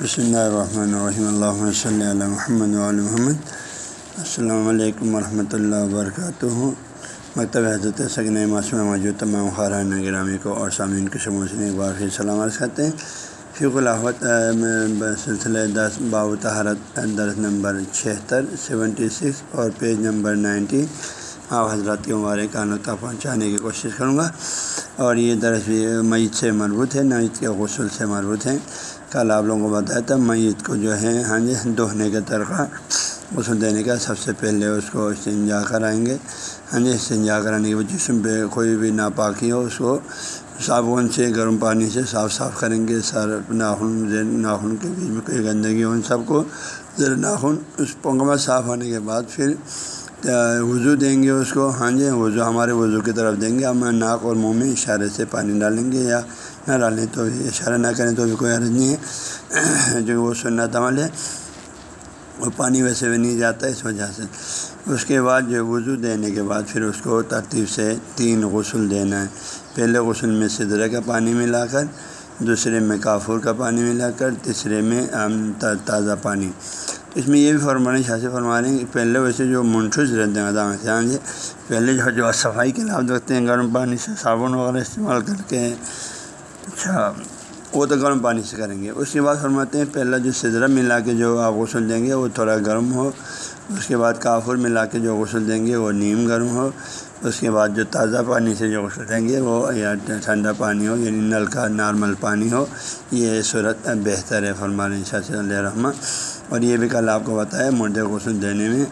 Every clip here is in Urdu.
بسم اللہ الرحمن الرحیم اللہ صلی اللہ محمد علیہ محمد السلام علیکم ورحمۃ اللہ وبرکاتہ مکتب حضرت سگن معصومہ موجود تمام خاران گرامی کو اور سامعین کے شمول ایک بار پھر سلام عرض کرتے ہیں فیق الحوت سلسلہ دس باب تہارت درس نمبر چھہتر سیونٹی سکس اور پیج نمبر نائنٹی آپ حضرات کے مبارکانوں تک پہنچانے کی کوشش کروں گا۔ اور یہ درس بھی میت سے مربوط ہے، میت کے غسل سے مربوط ہیں۔ کل آپ لوگوں کو بتایا تھا، میت کو جو ہے ہاں جی دوہنے کا طریقہ۔ غسل دینے کا سب سے پہلے اس کو استنجا کرائیں گے۔ ہاں جی استنجا کرانے کے بعد جسم پہ کوئی بھی ناپاکی ہو، اس کو صابن سے، گرم پانی سے صاف صاف کریں گے۔ سر ناخن ناخن کے بیچ میں، کوئی گندگی ہو ان سب کو، زیر ناخن، اس پنگمہ صاف ہونے کے بعد پھر وضو دیں گے اس کو۔ ہاں جی وضو ہمارے وضو کی طرف دیں گے۔ ہم ناک اور منہ میں اشارے سے پانی ڈالیں گے یا نہ ڈالیں تو بھی اشارہ نہ کریں تو بھی کوئی عرض نہیں ہے۔ جو وہ سنت عمل ہے، وہ پانی ویسے بھی نہیں جاتا اس وجہ سے۔ اس کے بعد جو وضو دینے کے بعد پھر اس کو ترتیب سے تین غسل دینا ہے۔ پہلے غسل میں سدرے کا پانی ملا کر، دوسرے میں کافور کا پانی ملا کر، تیسرے میں تازہ پانی۔ اس میں یہ بھی فرمانے شاہ سے فرما رہے ہیں کہ پہلے ویسے جو منٹوز رہتے ہیں سے ہاں جی پہلے جو جو صفائی کے لابھ رکھتے ہیں، گرم پانی سے صابن وغیرہ استعمال کر کے اچھا وہ تو گرم پانی سے کریں گے۔ اس کے بعد فرماتے ہیں، پہلا جو سدرہ ملا کے جو آپ غسل دیں گے، وہ تھوڑا گرم ہو۔ اس کے بعد کافر ملا کے جو غسل دیں گے، وہ نیم گرم ہو۔ اس کے بعد جو تازہ پانی سے جو غسل دیں گے، وہ یا ٹھنڈا پانی ہو یعنی نل کا نارمل پانی ہو۔ یہ صورت بہتر ہے فرمان شاہ سے علیہ رحمٰ اور یہ بھی کل آپ کو بتایا مردے غسل دینے میں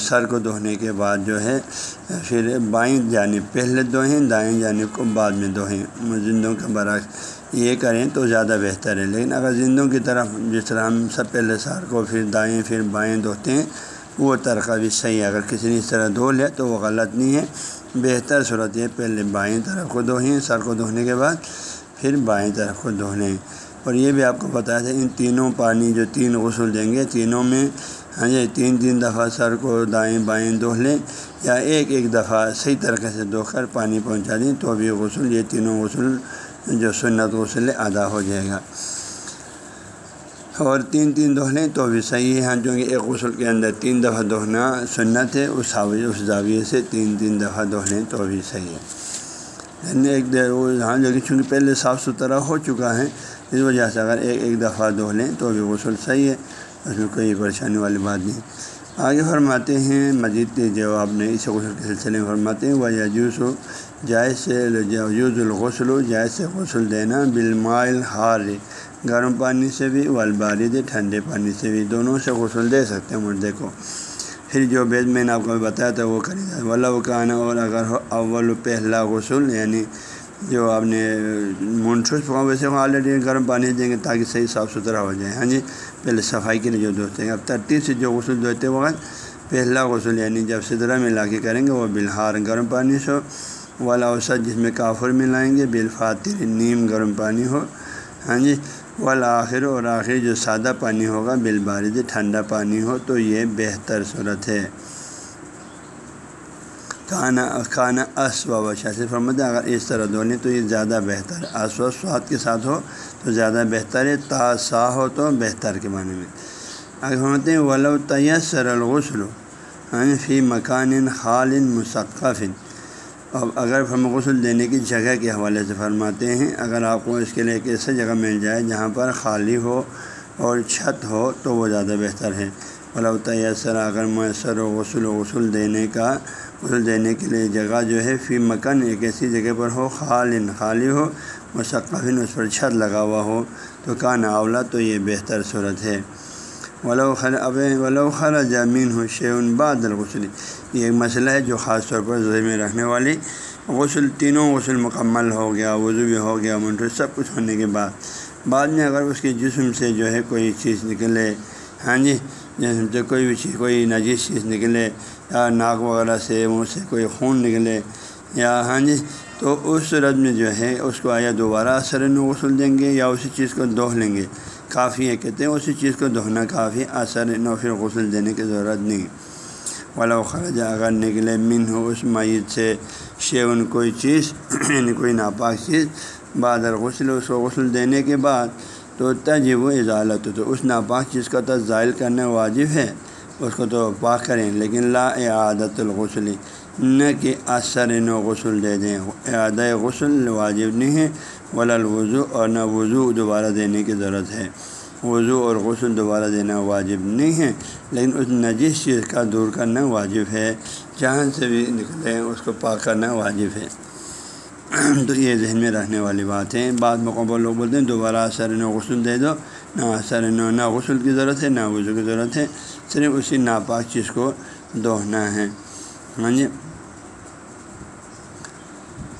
سر کو دھونے کے بعد جو ہے پھر بائیں جانب، پہلے دھوئیں دائیں جانب کو بعد میں دھوئیں زندوں کے برعکس یہ کریں تو زیادہ بہتر ہے۔ لیکن اگر زندوں کی طرف، جس طرح ہم سب پہلے سر کو پھر دائیں، پھر بائیں دھوتے ہیں، وہ طرقہ بھی صحیح ہے۔ اگر کسی نے اس طرح دھو لیا تو وہ غلط نہیں ہے۔ بہتر صورت یہ پہلے بائیں طرف کو دھوئیں، سر کو دھونے کے بعد پھر بائیں طرف کو دھونے اور یہ بھی آپ کو بتایا تھا، ان تینوں پانی جو تین غسل دیں گے، تینوں میں ہاں جی تین تین دفعہ سر کو دائیں بائیں دھو لیں یا ایک ایک دفعہ صحیح طریقے سے دھو کر پانی پہنچا دیں تو بھی غسل، یہ تینوں غسل جو سنت غسل ادا ہو جائے گا۔ اور تین تین دہنے لیں تو بھی صحیح ہے ہاں، چونکہ ایک غسل کے اندر تین دفعہ دہنا سنت ہے، اس اس زاویے سے تین تین دفعہ دہنے لیں تو بھی صحیح ہے۔ یعنی ایک ہاں جو چونکہ پہلے صاف ستھرا ہو چکا ہے اس وجہ سے اگر ایک ایک دفعہ دھو لیں تو بھی غسل صحیح ہے، اس میں کوئی پریشانی والی بات نہیں۔ آگے فرماتے ہیں، مزید جو آپ نے اس غسل کے سلسلے میں فرماتے ہیں وہ یجوس و جائز سے یوز الغسل و جائز سے غسل دینا بالمائل ہار گرم پانی سے بھی، والبارد، ٹھنڈے پانی سے بھی دونوں سے غسل دے سکتے ہیں مردے کو۔ پھر جو بیت میں نے آپ کو بتایا تھا، وہ کرے گا۔ ولا کہنا اور اگر ہو اول پہلا غسل یعنی جو آپ نے منٹوس ویسے آلریڈی گرم پانی دیں گے تاکہ صحیح صاف ستھرا ہو جائے۔ ہاں جی پہلے صفائی کے لیے جو دھوتے ہیں، اب ترتیب سے جو غسل دھوتے وقت پہلا غسل یعنی جب سدرا ملا کے کریں گے، وہ بلہار گرم پانی سے والا اوسط جس میں کافر ملائیں گے، بالفاتر نیم گرم پانی ہو۔ ہاں جی والآخر اور آخر جو سادہ پانی ہوگا، بالبارد ٹھنڈا پانی ہو، تو یہ بہتر صورت ہے۔ کھانا کھانا اس و سے فرمت اگر اس طرح دھونے تو یہ زیادہ بہتر اس و سواد کے ساتھ ہو تو زیادہ بہتر ہے، تا سا ہو تو بہتر کے معنی میں۔ اگر فرماتے ہیں، ولو تیسر الغسل فی مکان خال مثقف اب اگر ہم غسل دینے کی جگہ کے حوالے سے فرماتے ہیں، اگر آپ کو اس کے لیے ایک ایسا جگہ مل جائے جہاں پر خالی ہو اور چھت ہو تو وہ زیادہ بہتر ہے۔ ولا تیسر اگر میسر و غسل و غسل دینے کا غسل دینے کے لیے جگہ جو ہے فی مکان ایک ایسی جگہ پر ہو، خالن، خالی ہو، مشقفن اس پر چھت لگا ہوا ہو۔ تو کان اولا تو یہ بہتر صورت ہے۔ ولو خر اب ولو خر جامین ہو شیون بادل غسل یہ ایک مسئلہ ہے جو خاص طور پر ذہن میں رکھنے والی۔ غسل تینوں غسل مکمل ہو گیا، وضو بھی ہو گیا منٹو سب کچھ ہونے کے بعد۔ بعد میں اگر اس کے جسم سے جو ہے کوئی چیز نکلے۔ ہاں جی جسم سے کوئی بھی چیز، کوئی نجیس چیز نکلے۔ یا ناک وغیرہ سے منہ سے کوئی خون نکلے یا ہاں جی تو اس صورت میں جو ہے، اس کو آیا دوبارہ اثر غسل دیں گے یا اسی چیز کو دوہ لیں گے۔ کافی ہے کہتے ہیں اسی چیز کو دہنا کافی، اثر نو پھر غسل دینے کی ضرورت نہیں۔ ولا خرج، اگر نکلے من ہو اس میت سے شیون کوئی چیز یعنی کوئی ناپاک چیز بادر غسل، اس کو غسل دینے کے بعد تو تجب و اضالت تو اس ناپاک چیز کا تو ذائل کرنا واجب ہے۔ اس کو تو پاک کریں۔ لیکن لا عادت الغسل، نہ کہ اثر نو غسل دے دیں۔ اعادۂ غسل واجب نہیں ہے، ولا الوضو اور نہ وضو دوبارہ دینے کی ضرورت ہے۔ وضو اور غسل دوبارہ دینا واجب نہیں ہے، لیکن اس نجیس چیز کا دور کرنا واجب ہے۔ جہاں سے بھی نکلے اس کو پاک کرنا واجب ہے۔ تو یہ ذہن میں رہنے والی بات ہے بعض موقعوں لوگ بولتے ہیں، دوبارہ اثر نو غسل دے دو۔ نہ اثر نہ غسل کی ضرورت ہے نہ وضو کی ضرورت ہے، صرف اسی ناپاک چیز کو دوہنا ہے۔ ہاں جی۔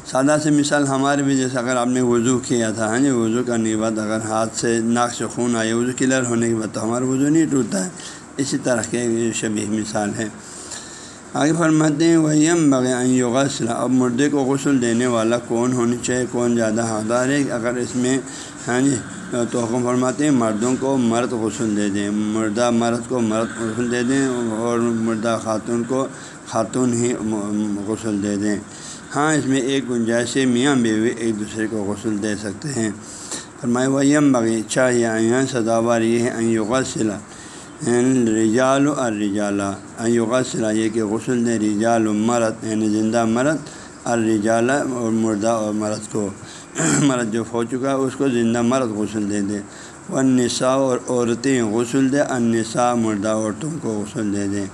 سادہ سے مثال ہمارے بھی، جیسے اگر آپ نے وضو کیا تھا ہاں جی وضو کرنے کے بعد اگر ہاتھ سے ناک سے خون آئے، وضو کلیئر ہونے کے بعد تو ہمارا وضو نہیں ٹوٹتا۔ ہے اسی طرح کے شبیہ مثال ہے۔ آگے فرماتے ہیں وہی ہم بغیر غسل اب مردے کو غسل دینے والا کون ہونی چاہیے؟ کون زیادہ حقدار ہے؟ اگر اس میں ہاں جی تو حکم فرماتے ہیں، مردوں کو مرد غسل دے دیں۔ مردہ مرد کو مرد غسل دے دیں اور مردہ خاتون کو خاتون ہی غسل دے دیں۔ ہاں اس میں ایک گنجائش میاں بیوی ایک دوسرے کو غسل دے سکتے ہیں۔ فرمائے ویم بغیچہ اچھا، یا سداوار یہ ہے غسلہ رجال الرجالہ غسلہ یہ کہ غسل دے رجال و مرد یعنی زندہ مرد الرجالہ اور مردہ اور مرد کو مرد جو ہو چکا ہے اس کو زندہ مرد غسل دے دے وہ نساء اور عورتیں غسل دے النساء مردہ عورتوں کو غسل دے دیں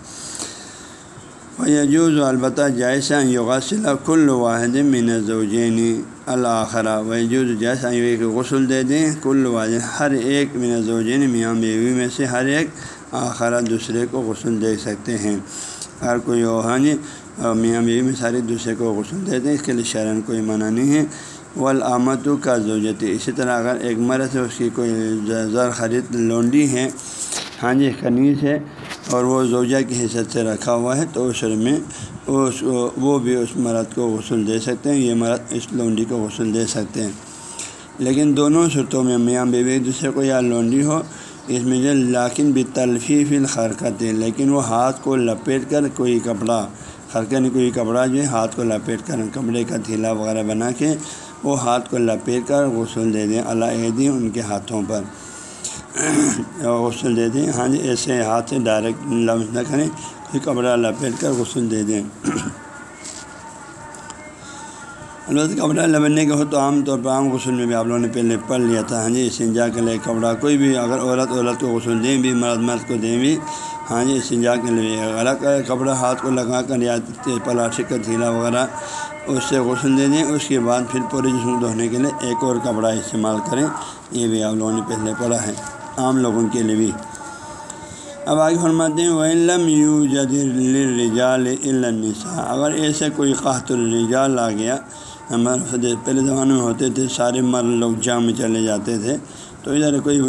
یجوز البتہ جیسا یغسل کل واحد من زوجینی الآخرہ وجوز جیسا کہ غسل دے دیں کل واحد ہر ایک من زوجین میاں بیوی میں سے ہر ایک آخرہ دوسرے کو غسل دے سکتے ہیں۔ ہر کوئی اوہانی میاں بیوی میں سارے دوسرے کو غسل دے دیں، اس کے لیے شرن کوئی منع نہیں ہے۔ ولامت کا زوجتی اسی طرح اگر ایک مرد ہے، اس کی کوئی زر خرید لونڈی ہے ہاں جی کنیز ہے، اور وہ زوجہ کی حیثیت سے رکھا ہوا ہے، تو اس میں اس وہ بھی اس مرد کو غسل دے سکتے ہیں، یہ مرد اس لونڈی کو غسل دے سکتے ہیں۔ لیکن دونوں صورتوں میں میاں بیوی ایک دوسرے کو یا لونڈی ہو اس میں جو لاکن بھی تلفیف الخرکت ہے، لیکن وہ ہاتھ کو لپیٹ کر کوئی کپڑا خرکہ نے کوئی کپڑا جو ہے، ہاتھ کو لپیٹ کر کپڑے کا تھیلا وغیرہ بنا کے وہ ہاتھ کو لپیٹ کر غسل دے دیں۔ علیحدی ان کے ہاتھوں پر۔ غسل دے دیں۔ ہاں جی ایسے ہاتھ سے ڈائریکٹ لمس نہ کریں، کوئی کپڑا لپیٹ کر غسل دے دیں۔ البتہ کپڑا لپٹنے کے ہو تو عام طور پر عام غسل میں بھی آپ لوگوں نے پہلے پڑھ لیا تھا۔ ہاں جی سنجا کے لیے کپڑا کوئی بھی اگر عورت عورت کو غسل دیں بھی، مرد مرد کو دیں بھی ہاں جی سنجا کے لیے الگ کپڑا ہاتھ کو لگا کر یا پلاسٹک کا تھیلا وغیرہ اس سے غسل دے دیں، اس کے بعد پھر پورے جسم دھونے کے لیے ایک اور کپڑا استعمال کریں۔ یہ بھی آپ لوگوں نے پہلے پڑھا ہے۔ عام لوگوں کے لیے بھی۔ اب آگے فرماتے ہیں وَلم یو جدرجال النساء۔ اگر ایسے کوئی قحط الرجال آ گیا ہمارے پہلے زمانے میں ہوتے تھے، سارے مرد لوگ جام میں چلے جاتے تھے۔ تو ادھر کوئی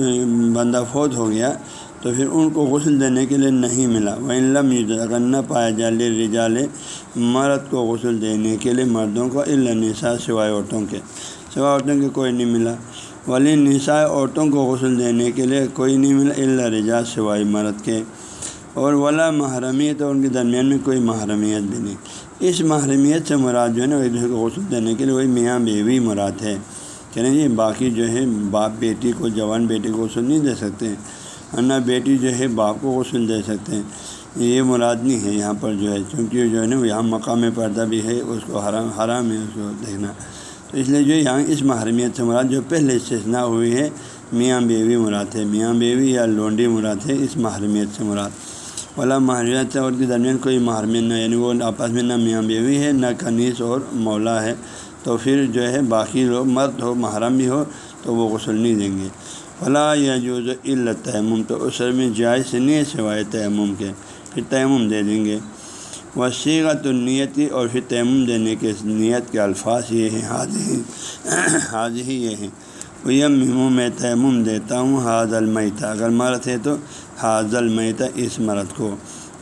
بندہ فوت ہو گیا، تو پھر ان کو غسل دینے کے لیے نہیں ملا۔ وہ علم اگر نہ پایا جال رجال مرد کو غسل دینے کے لیے مردوں کو النساء سوائے عورتوں کے۔ سوائے عورتوں کے کوئی نہیں ملا۔ ولی نساء، عورتوں کو غسل دینے کے لیے کوئی نہیں ملا اللہ رجا سوائے مرد کے۔ اور ولا محرمیت اور ان کے درمیان میں کوئی محرمیت بھی نہیں۔ اس محرمیت سے مراد جو ہے نا ایک دوسرے کو غسل دینے کے لیے وہی میاں بیوی مراد ہے۔ کہنا جی باقی جو ہے، باپ بیٹی کو، جوان بیٹی کو غسل نہیں دے سکتے۔ نہ بیٹی جو ہے، باپ کو غسل دے سکتے ہیں۔ یہ مراد نہیں ہے یہاں پر جو ہے، چونکہ جو ہے نا یہاں مقام پردہ بھی ہے، اس کو حرام حرام ہے اس کو دیکھنا۔ تو اس لیے جو یہاں اس محرمیت سے مراد جو پہلے استثنا ہوئی ہے، میاں بیوی مراد ہے۔ میاں بیوی یا لونڈی مراد ہے، اس محرمیت سے مراد۔ والا محرمیت اور کے درمیان کوئی محرمیت نہ یعنی وہ آپس میں نہ میاں بیوی ہے، نہ کنیس اور مولا ہے۔ تو پھر جو ہے باقی لوگ مرد ہو، محرم بھی ہو، تو وہ غسل نہیں دیں گے۔ فلاں یا جو تیمم تو اس میں جائز نہیں ہے سوائے تیمم کے، پھر تیمم دے دیں گے۔ وسیقت النیتی اور پھر تیمم دینے کے نیت کے الفاظ یہ ہیں حاضی حاضی ہی یہ ہیں۔ وہ میں تیمم دیتا ہوں حاض المیتا اگر مرد ہے تو حاض المیتا اس مرد کو۔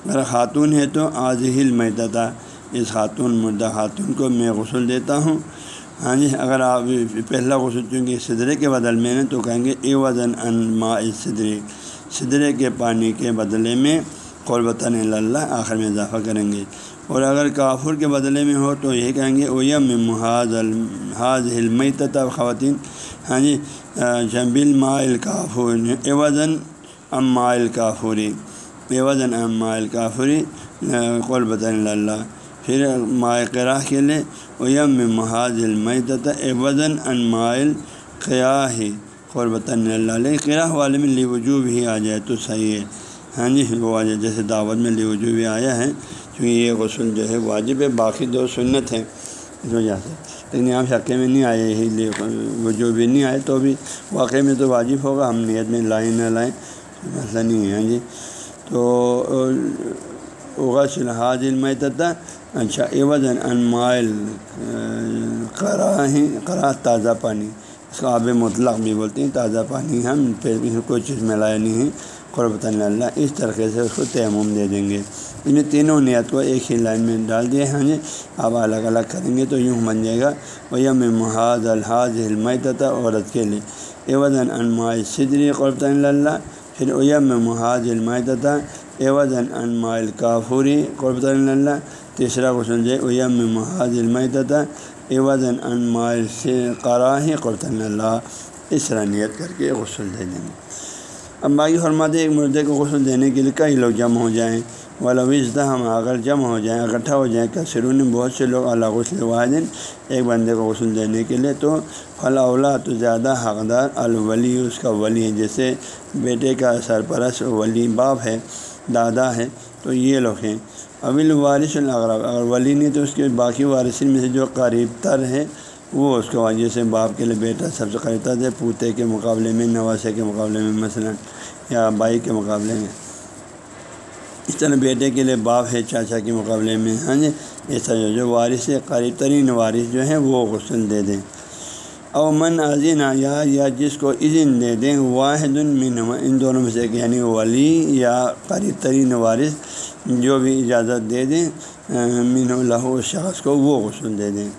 اگر خاتون ہے تو آج ہی المیتا تھا۔ اس خاتون مردہ خاتون کو میں غسل دیتا ہوں۔ ہاں جی اگر آپ پہلا غسل چونکہ صدرے کے بدل میں نے تو کہیں گے اے وزن ان ما صدرے صدرے کے پانی کے بدلے میں قربتاً اللہ آخر میں اضافہ کریں گے۔ اور اگر کافر کے بدلے میں ہو تو یہ کہیں گے اویم محاذ الحاظ علمی تب خواتین۔ ہاں جی جبل مائل کافور ایوزن ام مائل کافوری ایوزن ام مائل کافوری قول اللہ۔ پھر مائع کے لیے اویم محاذ علمی تتا ایوزن ان قیا ہی قربۃ اللہ۔ قرآ والے میں لی وجوب ہی آ جائے تو صحیح ہے۔ ہاں جی وہ آ جائے، جیسے دعوت میں لی وجوب بھی آیا ہے کیونکہ یہ غسل جو ہے واجب ہے، باقی دو سنت ہیں۔ اس وجہ سے۔ لیکن یہاں شکے میں نہیں آئے ہی لیے وجوب بھی نہیں آئے، تو بھی واقعے میں تو واجب ہوگا، ہم نیت میں لائیں نہ لائیں۔ مسئلہ نہیں ہے ہاں جی یعنی تو غسل حاضل میں اچھا ایوزن ان مائل کرا ہی کرا تازہ پانی، اس کو آب مطلق بھی بولتے ہیں، تازہ پانی ہم پھر کوئی چیز ملایا نہیں ہے قربۃ اللہ اس طریقے سے اس کو تیمم دے دیں گے۔ انہیں تینوں نیت کو ایک ہی لائن میں ڈال دیے ہاں جی آپ الگ الگ کریں گے تو یوں بن جائے گا۔ وہ میں محاذ الحاظ علم عورت کے لیے۔ ایوزن انماء صدری قربۃ اللہ پھر اویم میں محاذ علم تتا ایوزن انمائل کافوری قربۃ اللہ تیسرا غسل جو اویم میں محاذ علم تتا انمائل سے قراہ قربۃ اللہ اس طرح نیت کر کے غسل دے دیں گے اب باقی فرماتے ایک مردے کو غسل دینے کے لیے کئی لوگ جمع ہو جائیں ولوزدہ ہم اگر جمع ہو جائیں اکٹھا ہو جائیں کثرون بہت سے لوگ اللہ غسل واحدین ایک بندے کو غسل دینے کے لیے، تو فلاں اولا، تو زیادہ حقدار الولی، اس کا ولی ہے، جیسے بیٹے کا سرپرست ولی باپ ہے، دادا ہے، تو یہ لوگ ہیں۔ اول وارث الغرب اگر ولی نہیں، تو اس کے باقی وارثین میں سے جو قریب تر ہے وہ اس کو وجہ سے باپ کے لیے بیٹا سب سے قریب تر ہے، پوتے کے مقابلے میں نواسے کے مقابلے میں، مثلا، یا بھائی کے مقابلے میں۔ اس طرح بیٹے کے لیے باپ ہے، چاچا کے مقابلے میں ہاں جی؟ ایسا جو جو وارث قریب ترین وارث جو ہیں وہ غسل دے دیں۔ او من عظین یا یا جس کو اذن دے دیں، واحد من ان دونوں میں سے یعنی ولی یا قریب ترین وارث جو بھی اجازت دے دیں من اللہ شخص کو، وہ غسل دے دیں۔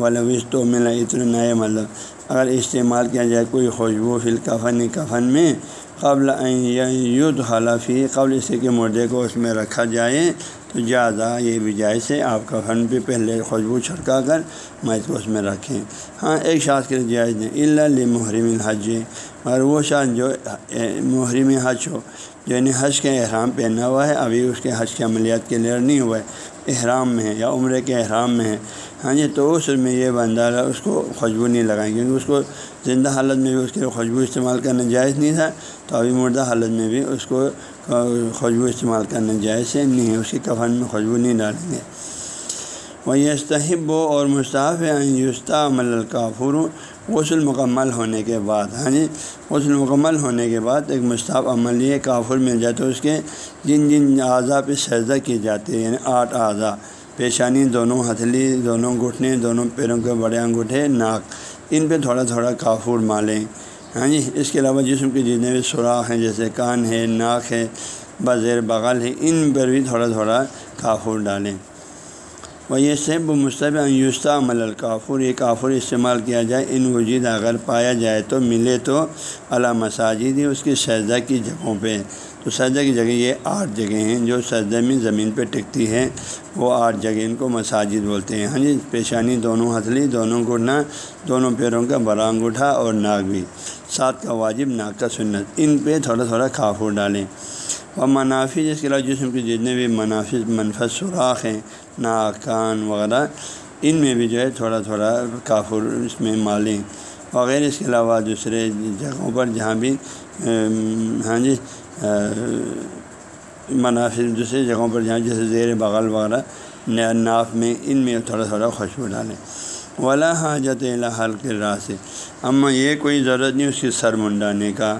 ولوش تو ملا اتنا نئے مطلب اگر استعمال کیا جائے، کوئی خوشبو فل کفن کفن میں قبل یدھ حلفی قبل اسے کے مردے کو اس میں رکھا جائے، تو زیادہ یہ بھی جائز ہے، آپ کا فن پہ پہلے خوشبو چھڑکا کر میت کو اس میں رکھیں۔ ہاں ایک شاخ کے لیے جائز نہیں اللہ محرم الحج۔ اور وہ شاخ جو محرم حج ہو جو یعنی حج کے احرام پہنا ہوا ہے، ابھی اس کے حج کے عملیات کے لیے نہیں ہوا ہے احرام میں ہے یا عمرے کے احرام میں ہے۔ ہاں جی تو اس میں یہ بندہ اس کو خوشبو نہیں لگائیں کیونکہ اس کو زندہ حالت میں بھی اس کے لیے خوشبو استعمال کرنا جائز نہیں تھا، تو ابھی مردہ حالت میں بھی اس کو خوشبو استعمال کرنا جائز ہے۔ نہیں ہے اس کی کفن میں خوشبو نہیں ڈالیں گے۔ وہ یستحب اور مصطف یوستا عمل الکافر غسل مکمل ہونے کے بعد ہاں جی غسل مکمل ہونے کے بعد ایک مصطف عمل یہ کافر مل جائے تو اس کے جن جن اعضاء پہ سجدہ کی جاتی ہے یعنی آٹھ اعضاء۔ پیشانی دونوں ہتھلی، دونوں گھٹنے، دونوں پیروں کے بڑے انگوٹھے، ناک، ان پہ تھوڑا تھوڑا کافور مالیں۔ ہاں جی اس کے علاوہ جسم کے جتنے بھی سوراخ ہیں، جیسے کان ہے، ناک ہے بذیر بغل ہے، ان پر بھی تھوڑا تھوڑا کافور ڈالیں۔ وہ یہ سب مصطب یوستا عمل الکافر یہ کافر استعمال کیا جائے، ان وجود اگر پایا جائے تو، ملے تو اللہ مساجد ہی اس کی سجدہ کی جگہوں پہ۔ تو سجدہ کی جگہ یہ آٹھ جگہیں ہیں جو سجدہ میں زمین پہ ٹکتی ہے وہ آٹھ جگہ ان کو مساجد بولتے ہیں۔ ہاں جی پیشانی دونوں ہتھلی، دونوں گھٹنا دونوں پیروں کا بڑا انگوٹھا اور ناک بھی۔ سات کا واجب، ناک کا سنت۔ ان پہ تھوڑا تھوڑا کافور ڈالیں۔ اور منافی جس کے علاوہ جسم کے جتنے بھی منافذ منفذ سوراخ ہیں، ناک، کان وغیرہ، ان میں بھی جو ہے تھوڑا تھوڑا کافر اس میں مالیں۔ وغیرہ اس کے علاوہ دوسرے جگہوں پر جہاں بھی ہاں جی منافع دوسری جگہوں پر جہاں جیسے زیر بغل وغیرہ ناف میں، ان میں تھوڑا تھوڑا خوشبو ڈالیں۔ ولا حاجت حل کے راہ سے اما یہ کوئی ضرورت نہیں اس کی سر منڈانے کا۔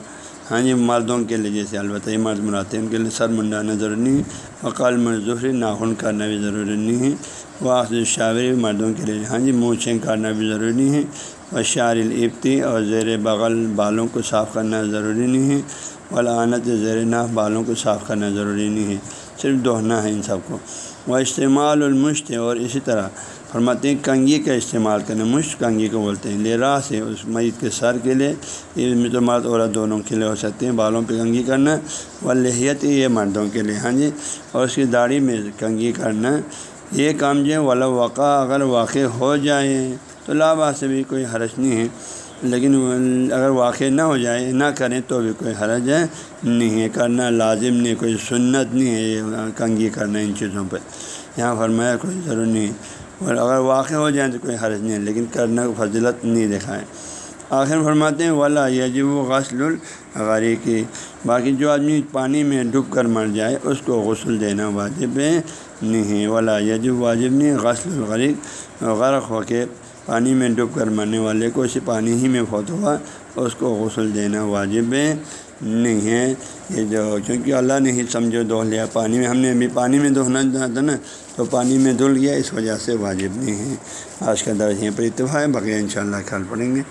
ہاں جی مردوں کے لیے جیسے البتہ یہ مرد مراتے ہیں ان کے لیے سر منڈانا ضروری نہیں ہے۔ وقال مزدوری ناخن کرنا بھی ضروری نہیں ہے۔ وہ شاوری مردوں کے لیے۔ ہاں جی مونچھیں کرنا بھی ضروری نہیں ہے۔ و شار الفتی اور زیر بغل بالوں کو صاف کرنا ضروری نہیں ہے ولانت زیر ناف بالوں کو صاف کرنا ضروری نہیں ہے۔ صرف دوہنا ہے ان سب کو۔ وہ استعمال المشت اور اسی طرح۔ فرماتے ہیں، کنگھی کا استعمال کرنا، مشت کنگھی کو بولتے ہیں۔ لے راہ سے اس میت کے سر کے لیے یہ تو مرد عورت دونوں کے لیے ہو سکتے ہیں۔ بالوں پہ کنگھی کرنا و لہیت یہ مردوں کے لیے۔ ہاں جی؟ اور اس کی داڑھی میں کنگھی کرنا۔ یہ کام جو ہے ولا وقع، اگر واقع ہو جائے۔ تو لابا سے بھی کوئی حرج نہیں ہے۔ لیکن اگر واقع نہ ہو جائے، نہ کریں تو بھی کوئی حرج ہے نہیں ہے۔ کرنا لازم نہیں، کوئی سنت نہیں ہے، کنگھی کرنا ان چیزوں پہ یہاں فرمایا کوئی ضرور نہیں اور اگر واقع ہو جائیں تو کوئی حرج نہیں ہے، لیکن کرنا کو فضلت نہیں دکھائے آخر فرماتے ہیں، ولا یجب و غسل الغری کی باقی جو آدمی پانی میں ڈوب کر مر جائے، اس کو غسل دینا واجب ہے نہیں ہے۔ ولا یجب واجب نہیں، غسل الغریق غرق ہو کے پانی میں ڈوب کر مرنے والے کو اسی پانی ہی میں فوت ہوا، اس کو غسل دینا واجب ہے نہیں ہے۔ یہ جو کیونکہ اللہ نے ہی سمجھو دھو لیا، پانی میں ہم نے ابھی پانی میں دھونا چاہتا نا، تو پانی میں دھل گیا، اس وجہ سے واجب نہیں ہے۔ آج کا درج یہیں پر اتفاق ہے، بقیہ ان شاء اللہ خیال پڑیں گے۔